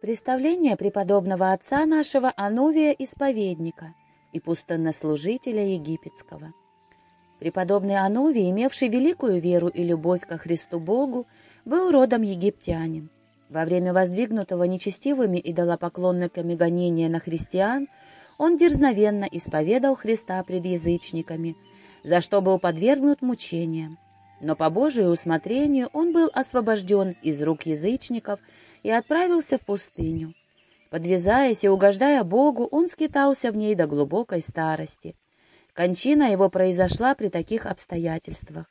Представление преподобного отца нашего Анувия Исповедника и пустыннослужителя египетского. Преподобный Анувий, имевший великую веру и любовь ко Христу Богу, был родом египтянин. Во время воздвигнутого нечестивыми идолопоклонниками гонения на христиан он дерзновенно исповедал Христа пред язычниками, за что был подвергнут мучениям. Но по Божию усмотрению он был освобожден из рук язычников и отправился в пустыню. Подвязаясь и угождая Богу, он скитался в ней до глубокой старости. Кончина его произошла при таких обстоятельствах.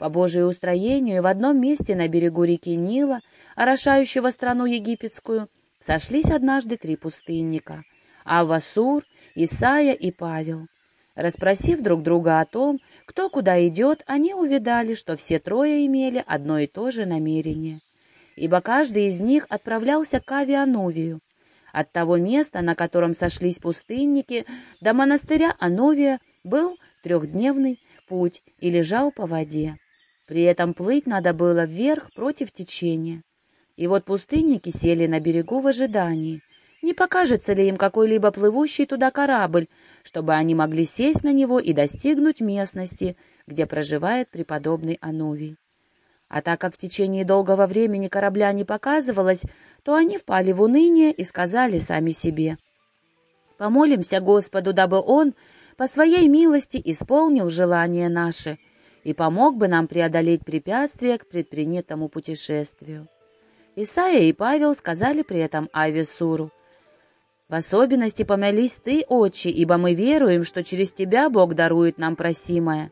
По Божию устроению в одном месте на берегу реки Нила, орошающего страну египетскую, сошлись однажды три пустынника — Авасур, Исаия и Павел. Распросив друг друга о том, кто куда идет, они увидали, что все трое имели одно и то же намерение — ибо каждый из них отправлялся к Авиановию. От того места, на котором сошлись пустынники, до монастыря Ановия был трехдневный путь и лежал по воде. При этом плыть надо было вверх против течения. И вот пустынники сели на берегу в ожидании. Не покажется ли им какой-либо плывущий туда корабль, чтобы они могли сесть на него и достигнуть местности, где проживает преподобный Ановий? А так как в течение долгого времени корабля не показывалось, то они впали в уныние и сказали сами себе. «Помолимся Господу, дабы Он по своей милости исполнил желание наше и помог бы нам преодолеть препятствия к предпринятому путешествию». Исаия и Павел сказали при этом Авесуру, «В особенности помолись ты, отче, ибо мы веруем, что через тебя Бог дарует нам просимое».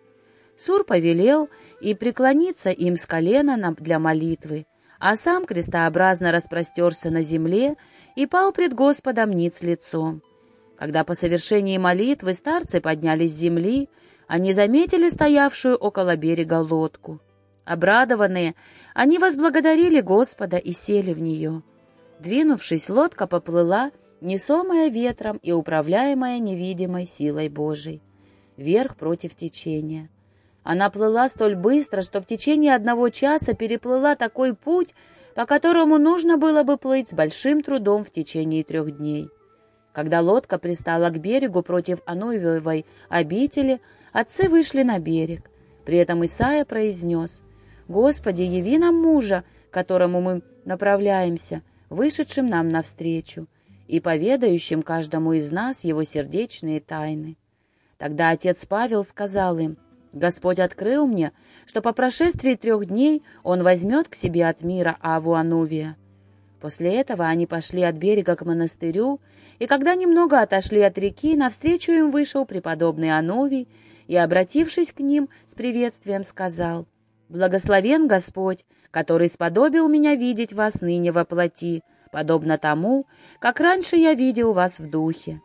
Сур повелел и преклониться им с колена для молитвы, а сам крестообразно распростерся на земле и пал пред Господом ниц лицом. Когда по совершении молитвы старцы поднялись с земли, они заметили стоявшую около берега лодку. Обрадованные, они возблагодарили Господа и сели в нее. Двинувшись, лодка поплыла, несомая ветром и управляемая невидимой силой Божией, вверх против течения. Она плыла столь быстро, что в течение одного часа переплыла такой путь, по которому нужно было бы плыть с большим трудом в течение трех дней. Когда лодка пристала к берегу против Ануевой обители, отцы вышли на берег. При этом Исаия произнес, «Господи, яви нам мужа, к которому мы направляемся, вышедшим нам навстречу и поведающим каждому из нас его сердечные тайны». Тогда отец Павел сказал им, Господь открыл мне, что по прошествии трех дней он возьмет к себе от мира Аву. После этого они пошли от берега к монастырю, и когда немного отошли от реки, навстречу им вышел преподобный Анувий и, обратившись к ним с приветствием, сказал, «Благословен Господь, который сподобил меня видеть вас ныне во плоти, подобно тому, как раньше я видел вас в духе».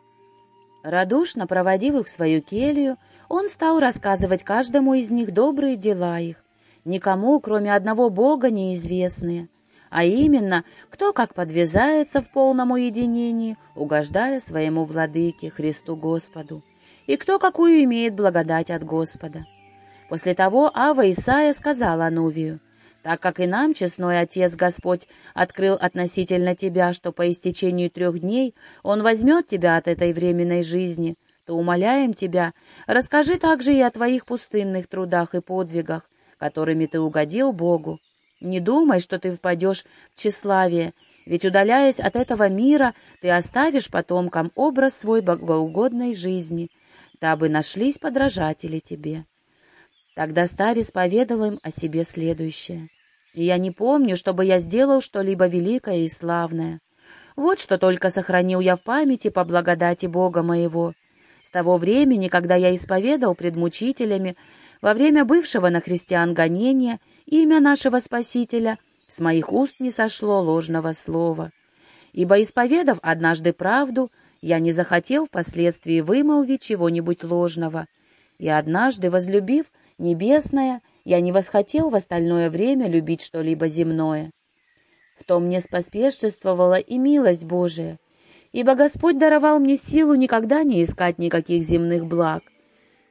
Радушно проводив их в свою келью, он стал рассказывать каждому из них добрые дела их, никому, кроме одного Бога, неизвестные, а именно, кто как подвязается в полном уединении, угождая своему владыке, Христу Господу, и кто какую имеет благодать от Господа. После того Ава Исаия сказал Анувию, так как и нам, честной Отец Господь, открыл относительно тебя, что по истечению трех дней Он возьмет тебя от этой временной жизни — то умоляем тебя, расскажи также и о твоих пустынных трудах и подвигах, которыми ты угодил Богу. Не думай, что ты впадешь в тщеславие, ведь, удаляясь от этого мира, ты оставишь потомкам образ свой богоугодной жизни, дабы нашлись подражатели тебе. Тогда старец поведал им о себе следующее. «И я не помню, чтобы я сделал что-либо великое и славное. Вот что только сохранил я в памяти по благодати Бога моего» С того времени, когда я исповедал пред мучителями во время бывшего на христиан гонения имя нашего Спасителя, с моих уст не сошло ложного слова. Ибо, исповедав однажды правду, я не захотел впоследствии вымолвить чего-нибудь ложного, и однажды, возлюбив небесное, я не восхотел в остальное время любить что-либо земное. В том мне споспешествовала и милость Божия — ибо Господь даровал мне силу никогда не искать никаких земных благ.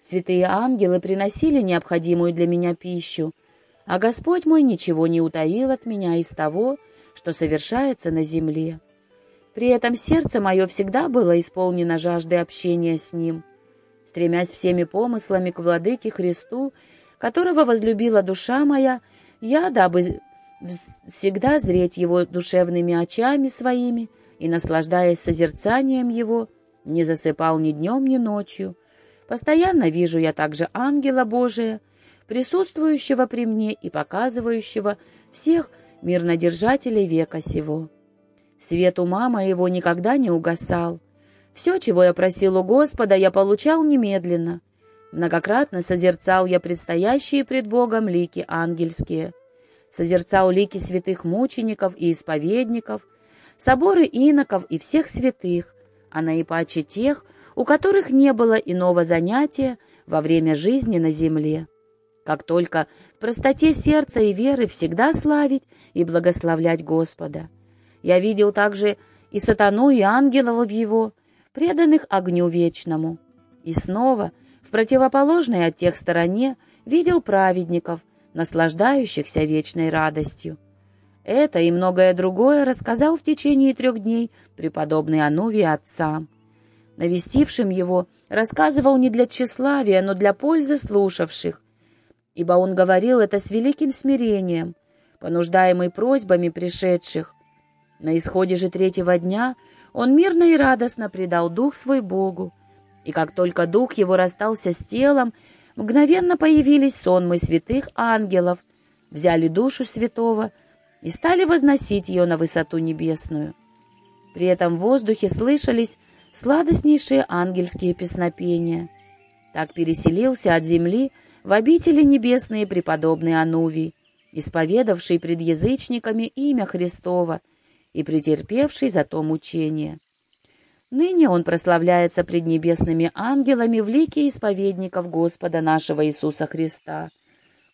Святые ангелы приносили необходимую для меня пищу, а Господь мой ничего не утаил от меня из того, что совершается на земле. При этом сердце мое всегда было исполнено жаждой общения с Ним, стремясь всеми помыслами к Владыке Христу, которого возлюбила душа моя, я, дабы всегда зреть Его душевными очами своими и, наслаждаясь созерцанием Его, не засыпал ни днем, ни ночью. Постоянно вижу я также ангела Божия, присутствующего при мне и показывающего всех мирнодержателей века сего. Свет ума моего никогда не угасал. Все, чего я просил у Господа, я получал немедленно. Многократно созерцал я предстоящие пред Богом лики ангельские. Созерцал лики святых мучеников и исповедников, соборы иноков и всех святых, а наипаче тех, у которых не было иного занятия во время жизни на земле. Как только в простоте сердца и веры всегда славить и благословлять Господа. Я видел также и сатану, и ангелов его, преданных огню вечному. И снова, в противоположной от тех стороне, видел праведников, наслаждающихся вечной радостью. Это и многое другое рассказал в течение трех дней преподобный Анувий отцам. Навестившим его рассказывал не для тщеславия, но для пользы слушавших, ибо он говорил это с великим смирением, понуждаемый просьбами пришедших. На исходе же третьего дня он мирно и радостно предал дух свой Богу, и как только дух его расстался с телом, мгновенно появились сонмы святых ангелов, взяли душу святого и стали возносить ее на высоту небесную. При этом в воздухе слышались сладостнейшие ангельские песнопения. Так переселился от земли в обители небесные преподобный Анувий, исповедавший пред язычниками имя Христова и претерпевший за то мучение. Ныне он прославляется пред небесными ангелами в лике исповедников Господа нашего Иисуса Христа,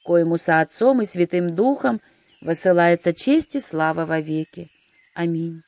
коему со Отцом и Святым Духом высылается честь и слава вовеки. Аминь.